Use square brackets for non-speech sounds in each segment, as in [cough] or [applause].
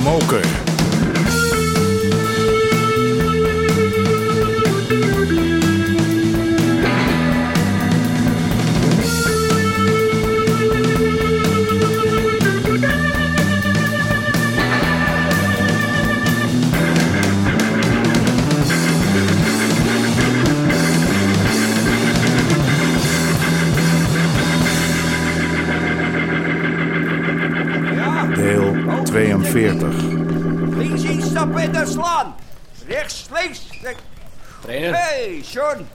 Moker. 42. Links instappen en dan slaan. Rechts, links. Trainer, Hey, Sean.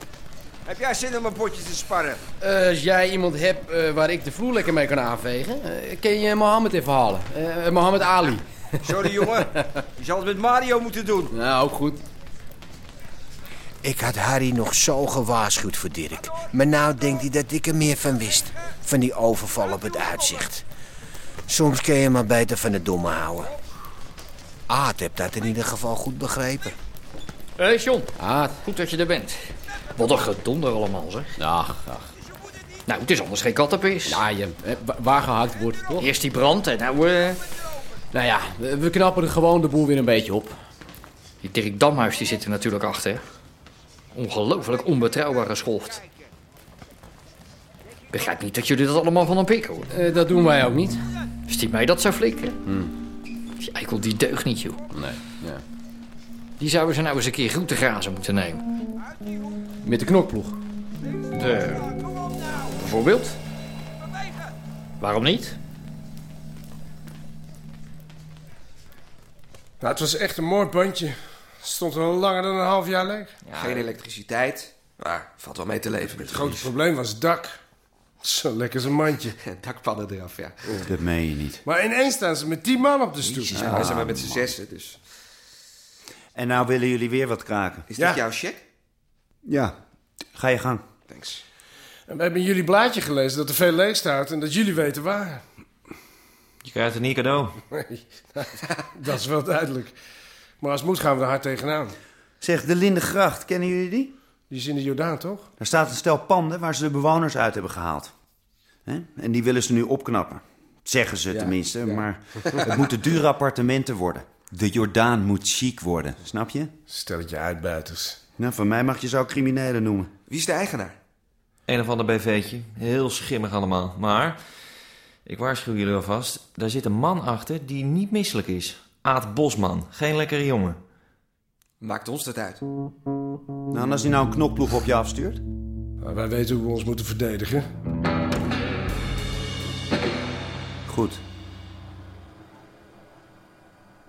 Heb jij zin om een potje te sparren? eh, als jij iemand hebt eh, waar ik de vloer lekker mee kan aanvegen, eh, kun je Mohammed even halen. Eh Mohammed Ali. [laughs] Sorry, jongen. Je zal het met Mario moeten doen. Nou, ook goed. Ik had Harry nog zo gewaarschuwd voor Dirk. Maar nou denkt hij dat ik er meer van wist. Van die overval op het uitzicht. Soms kun je maar beter van het domme houden. Aad hebt dat in ieder geval goed begrepen. Hé, hey John. Ah, Goed dat je er bent. Wat een gedonder allemaal, zeg. ach, ach. Nou, het is anders geen kattenpis. Ja, je, eh, wa- waar gehakt wordt, toch? Eerst die brand en nou... eh Nou ja, we knappen er gewoon de boel weer een beetje op. Die Dirk Damhuis die zit er natuurlijk achter. hè. Ongelooflijk onbetrouwbare schoft. Ik begrijp niet dat jullie dat allemaal van een pik hoor. Eh, dat doen wij ook niet. Is die mij dat zou flikken? Die eikel die deugt niet, joh. Nee. Ja. Die zouden ze nou eens een keer goed te grazen moeten nemen. Met de knokploeg. De... Bijvoorbeeld? Waarom niet? Nou, het was echt een moordbandje. Het stond al langer dan een half jaar leeg. Geen elektriciteit. Maar valt wel mee te leven met Het grote probleem was het dak. Zo lekker zijn mandje. [laughs] dakpannen eraf, ja. Dat meen je niet. Maar ineens staan ze met tien man op de stoep. Ja, wij zijn maar met z'n zessen, dus... En nou willen jullie weer wat kraken. Is Ja. dit jouw check? Ja, ga je gang. Thanks. En we hebben in jullie blaadje gelezen dat er veel leeg staat en dat jullie weten waar. Je krijgt een nieuw cadeau. [laughs] Nee, [laughs] dat is wel duidelijk. Maar als het moet gaan we er hard tegenaan. Zeg, de Lindegracht, kennen jullie die? Die is in de Jordaan, toch? Daar staat een stel panden waar ze de bewoners uit hebben gehaald. Hè? En die willen ze nu opknappen. Zeggen ze tenminste, maar het moeten dure appartementen worden. De Jordaan moet chic worden, snap je? Stelletje uitbuiters. Nou, van mij mag je ze ook criminelen noemen. Wie is de eigenaar? Een of ander BV'tje. Heel schimmig allemaal. Maar, ik waarschuw jullie alvast. Daar zit een man achter die niet misselijk is. Aad Bosman. Geen lekkere jongen. Maakt ons dat uit. Nou, en als hij nou een knokploeg op je afstuurt? Nou, wij weten hoe we ons moeten verdedigen. Goed.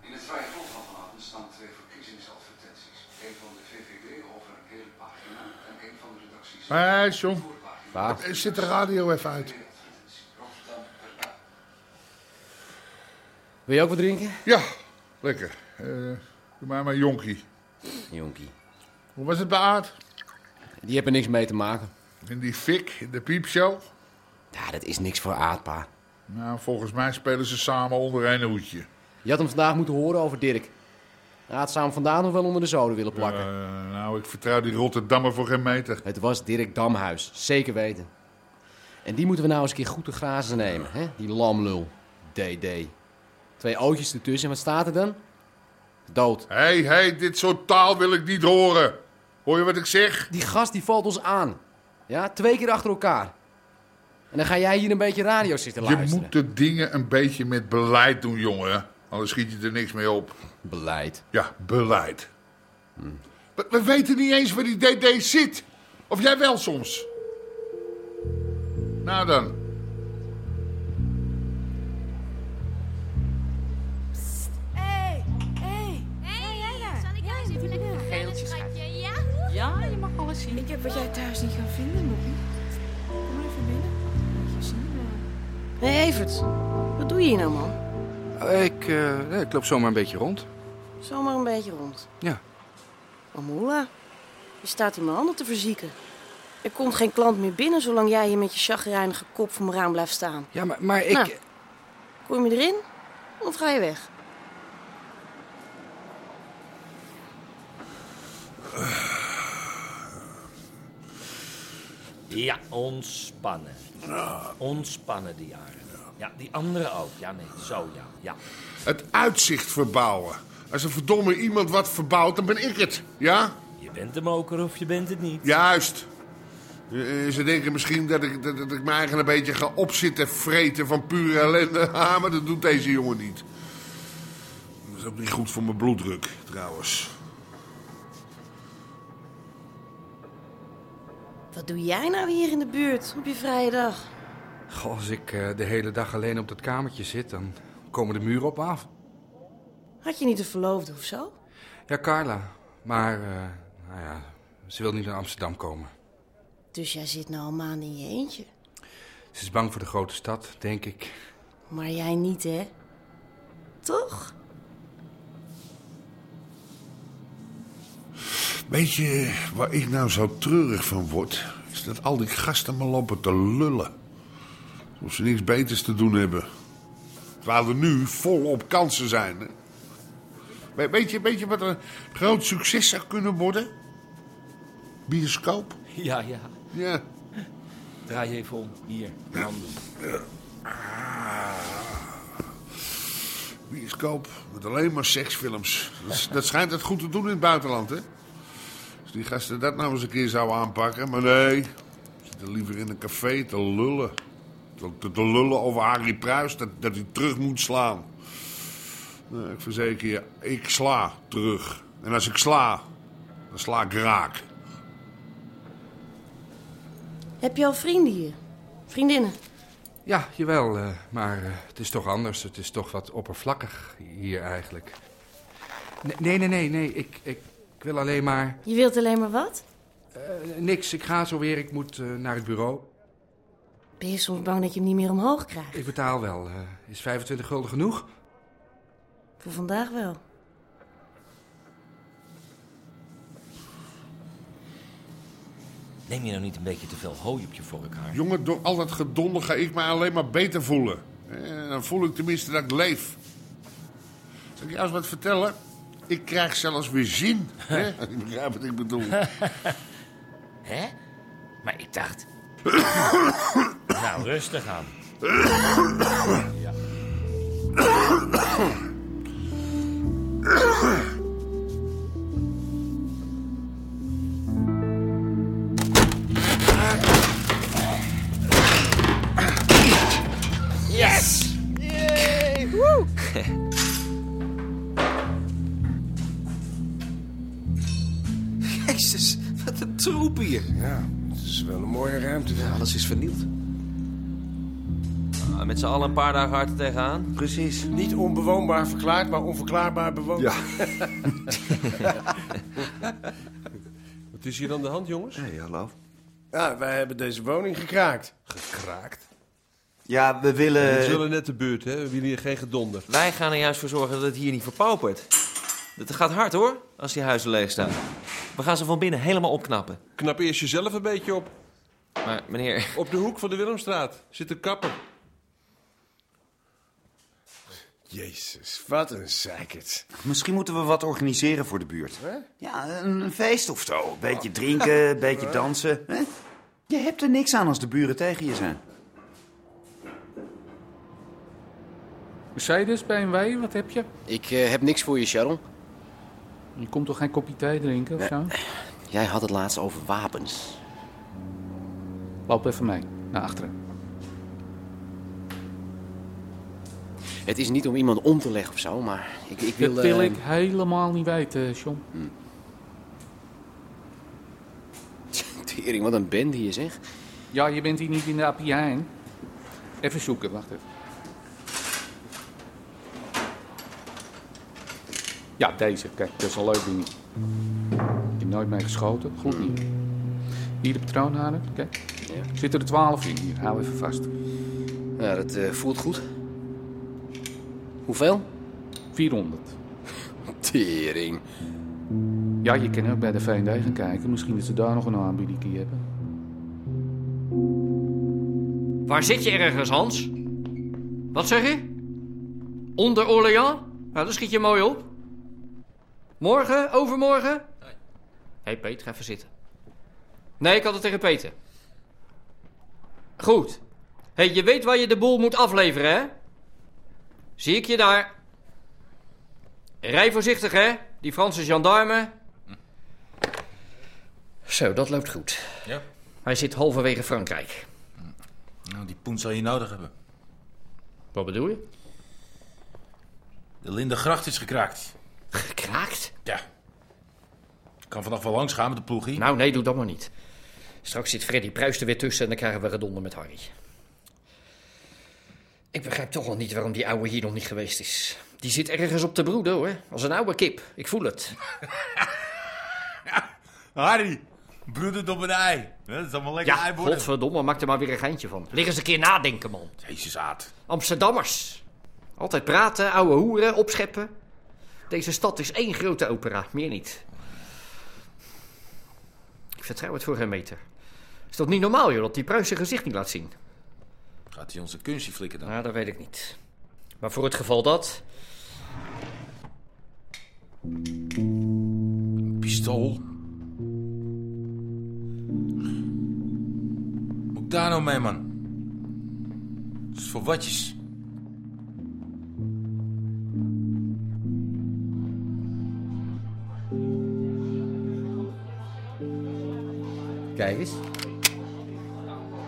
In het vrije volk van vanavond staan twee verkiezingsadvertenties. Eén van de VVD over een hele pagina en één van de redacties. Hé, John. Waar? Eh, Zet de radio even uit. Wil je ook wat drinken? Ja, lekker. Eh doe mij maar een jonkie. Jonkie. Hoe was het bij Aard? Die hebben er niks mee te maken. In die fik, in de piepshow? Ja, dat is niks voor aardpa. Nou, volgens mij spelen ze samen onder één hoedje. Je had hem vandaag moeten horen over Dirk. Hij had samen vandaag nog wel onder de zoden willen plakken. Nou, ik vertrouw die Rotterdammer voor geen meter. Het was Dirk Damhuis, zeker weten. En die moeten we nou eens een keer goed te grazen nemen, hè? Die lamlul. DD. Twee ootjes ertussen, en wat staat er dan? Dood. Hé, hey, hey, dit soort taal wil ik niet horen. Hoor je wat ik zeg? Die gast die valt ons aan. Ja, twee keer achter elkaar. En dan ga jij hier een beetje radio zitten Je luisteren. moet de dingen een beetje met beleid doen, jongen. Anders schiet je er niks mee op. Beleid. Ja, beleid. We, we weten niet eens waar die DD zit. Of jij wel soms. Nou dan. Ja? Je mag alles zien. Ik heb wat jij thuis niet gaan vinden, Moppie. Kom maar even binnen. Je zien. Hé, hey, Evert. Wat doe je hier nou, man? Ik, eh, ik loop zomaar een beetje rond. Zomaar een beetje rond. Ja. Amula, je staat in mijn handen te verzieken. Er komt geen klant meer binnen zolang jij hier met je chagrijnige kop voor mijn raam blijft staan. Ja, maar, maar ik... Nou. Kom je erin of ga je weg? Ja, ontspannen. Ontspannen, die jaren. ja, die andere ook. Ja, nee, zo, ja. ja. Het uitzicht verbouwen. Als er verdomme iemand wat verbouwt, dan ben ik het. Ja? Je bent de moker of je bent het niet. Juist. Eh, Ze denken misschien dat ik, dat, dat ik me eigenlijk een beetje ga opzitten vreten van pure ellende. [laughs] Ah, maar dat doet deze jongen niet. Dat is ook niet goed voor mijn bloeddruk, trouwens. Wat doe jij nou hier in de buurt op je vrije dag? Goh, als ik eh, de hele dag alleen op dat kamertje zit, dan komen de muren op af. Had je niet een verloofde of zo? Ja, Carla. Maar, eh, nou ja, ze wil niet naar Amsterdam komen. Dus jij zit nou al maanden in je eentje. Ze is bang voor de grote stad, denk ik. Maar jij niet, hè? Toch? Weet je waar ik nou zo treurig van word? Is dat al die gasten maar lopen te lullen. Alsof ze niks beters te doen hebben. Terwijl er nu volop kansen zijn. Hè? We- Weet, je, weet je wat een groot succes zou kunnen worden? Bioscoop. Ja, ja. Ja. Draai even om. Hier, handen. Bioscoop met alleen maar seksfilms. Dat, dat schijnt het goed te doen in het buitenland, hè? Die gasten dat nou eens een keer zouden aanpakken. Maar nee, ze zitten liever in een café te lullen. Te, te- te lullen over Harry Pruis, dat, dat hij terug moet slaan. Nou, ik verzeker je, ik sla terug. En als ik sla, dan sla ik raak. Heb je al vrienden hier? Vriendinnen? Ja, jawel, eh, maar eh, het is toch anders. Het is toch wat oppervlakkig hier eigenlijk. Nee, nee, nee, nee. nee. Ik, ik, ik wil alleen maar... Je wilt alleen maar wat? eh, niks, ik ga zo weer. Ik moet eh, naar het bureau. Ben je soms bang dat je hem niet meer omhoog krijgt? Ik betaal wel. eh, is 25 gulden genoeg? Voor vandaag wel. Neem je nou niet een beetje te veel hooi op je vork, haar? Jongen, door al dat gedonder ga ik me alleen maar beter voelen. En dan voel ik tenminste dat ik leef. Zal ik jou eens wat vertellen? Ik krijg zelfs weer zin. hè? [laughs] Je begrijpt wat ik bedoel. [laughs] Hè? Maar ik dacht... [coughs] nou, rustig aan. [coughs] [coughs] troep hier. Ja, het is wel een mooie ruimte. Ja, alles is vernield. Ah, met z'n allen een paar dagen hard tegenaan. Precies. Niet onbewoonbaar verklaard, maar onverklaarbaar bewoond. Ja. [laughs] Wat is hier aan de hand, jongens? Hey, hallo. Ja, wij hebben deze woning gekraakt. Gekraakt? Ja, we willen... We zullen net de beurt, hè? We willen hier geen gedonder. Wij gaan er juist voor zorgen dat het hier niet verpaupert. Dat gaat hard hoor, als die huizen leeg staan. We gaan ze van binnen helemaal opknappen. Knap eerst jezelf een beetje op. Maar meneer... Op de hoek van de Willemstraat zit een kapper. Jezus, wat een zeikert. Misschien moeten we wat organiseren voor de buurt. Ja, een, een feest of zo. Een beetje drinken, een beetje dansen. Hè? Je hebt er niks aan als de buren tegen je zijn. Mercedes, BMW, wat heb je? Ik eh, heb niks voor je, Sharon. Je komt toch geen kopje thee drinken of zo? Jij had het laatst over wapens. Loop even mee, naar achteren. Het is niet om iemand om te leggen of zo, maar ik, ik wil... Dat wil eh, ik helemaal niet weten, John. [laughs] Tering, wat een band hier, zeg. Ja, je bent hier niet in de API. Even zoeken, wacht even. Ja, deze. Kijk, dat is een leuk ding. Ik heb nooit mee geschoten. Goed niet. Hier de patroonhaarden. Kijk. Er zitten er 12 in hier. Hou even vast. Ja, dat eh, voelt goed. Hoeveel? 400. Tering. Ja, je kan ook bij de V&D gaan kijken. Misschien dat ze daar nog een aanbieding hebben. Waar zit je ergens, Hans? Wat zeg je? Onder Orléans? Nou, dan schiet je mooi op. Morgen? Overmorgen? Hé, hey, Peter, ga even zitten. Nee, ik had het tegen Peter. Goed. hey, je weet waar je de boel moet afleveren, hè? Zie ik je daar. Rij voorzichtig, hè? Die Franse gendarme. Zo, dat loopt goed. Ja. Hij zit halverwege Frankrijk. Nou, die poen zal je nodig hebben. Wat bedoel je? De Lindengracht is gekraakt. Gekraakt? Ja. Ik kan vanaf wel langs gaan met de ploegie. Nou, nee, doe dat maar niet. Straks zit Freddy Pruis er weer tussen en dan krijgen we redonder met Harry. Ik begrijp toch wel niet waarom die ouwe hier nog niet geweest is. Die zit ergens op te broeden, hoor. Als een oude kip. Ik voel het. [laughs] Harry, broeder op een ei. Dat is allemaal lekker Ja, ei worden. godverdomme, maak er maar weer een geintje van. Lig eens een keer nadenken, man. Jezus, Aad. Amsterdammers. Altijd praten, ouwe hoeren, opscheppen. Deze stad is één grote opera, meer niet. Ik vertrouw het voor geen meter. Is dat niet normaal, joh, dat die Pruis zijn gezicht niet laat zien? Gaat hij onze kunstje flikken dan? Nou, dat weet ik niet. Maar voor het geval dat... Pistool. Moet ik daar nou mee, man? Dat is voor watjes. Kijk eens.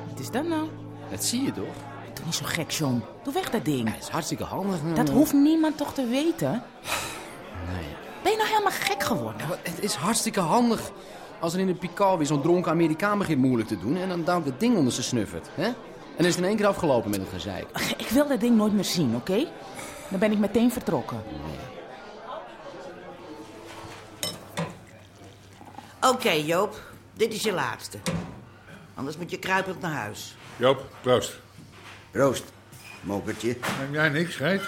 Wat is dat nou? Dat zie je toch? Doe niet zo gek, John. Doe weg dat ding. Het is hartstikke handig. Dat hoeft niemand toch te weten? Nee. Ben je nou helemaal gek geworden? Ja, het is hartstikke handig. Als er in een Picard weer zo'n dronken Amerikaan begint moeilijk te doen... en dan duwt dat ding onder zijn snuffert. Hè? En dan is het in één keer afgelopen met het gezeik. [laughs] Ik wil dat ding nooit meer zien, oké? Dan ben ik meteen vertrokken. Oké, Joop. Dit is je laatste. Anders moet je kruipend naar huis. Joop, proost. Proost, mokertje. Neem jij niks, Geet?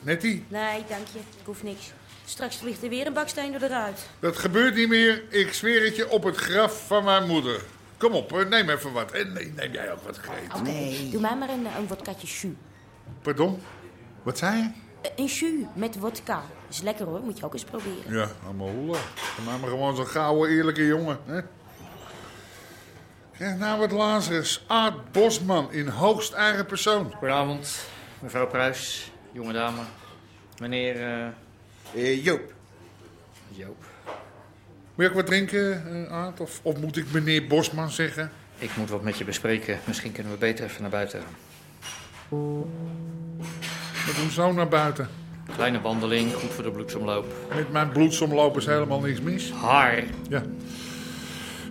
Nettie? Nee, dank je. Ik hoef niks. Straks vliegt er weer een baksteen door de ruit. Dat gebeurt niet meer. Ik zweer het je op het graf van mijn moeder. Kom op, neem even wat. En nee, neem jij ook wat, Geet. Oké, doe mij maar een, een wodkatje jus. Pardon? Wat zei je? Eh, Een jus met wodka. Is lekker hoor, moet je ook eens proberen. Ja, allemaal hoela. Van mij maar gewoon zo'n gouden, eerlijke jongen. Hè? Krijg nou wat Lazarus. Aad Bosman in hoogst eigen persoon. Goedenavond, mevrouw Pruis, jonge dame. Meneer... Eh, Joop. Joop. Moet je ook wat drinken, eh, Aad? Of, of moet ik meneer Bosman zeggen? Ik moet wat met je bespreken. Misschien kunnen we beter even naar buiten gaan. We doen zo naar buiten. Kleine wandeling, goed voor de bloedsomloop. Met mijn bloedsomloop is helemaal niks mis. Haar. Ja.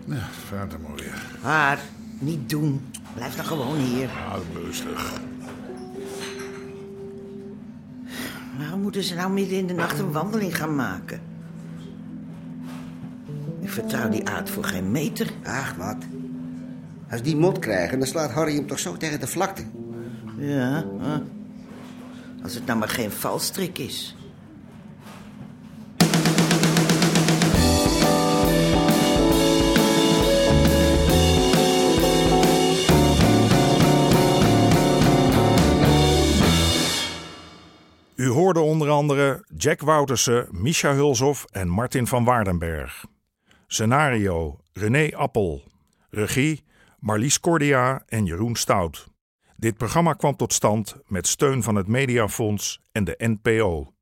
Nou, vader mooi. Haar, niet doen. Blijf dan gewoon hier. Ja, rustig. Waarom moeten ze nou midden in de nacht een wandeling gaan maken? Ik vertrouw die aard voor geen meter. Ach, wat. Als die mot krijgen, dan slaat Harry hem toch zo tegen de vlakte. Ja, hè? als het nou maar geen valstrik is. Onder andere Jack Woutersen, Misha Hulshoff en Martin van Waardenberg. Scenario René Appel. Regie Marlies Cordia en Jeroen Stout. Dit programma kwam tot stand met steun van het Mediafonds en de NPO.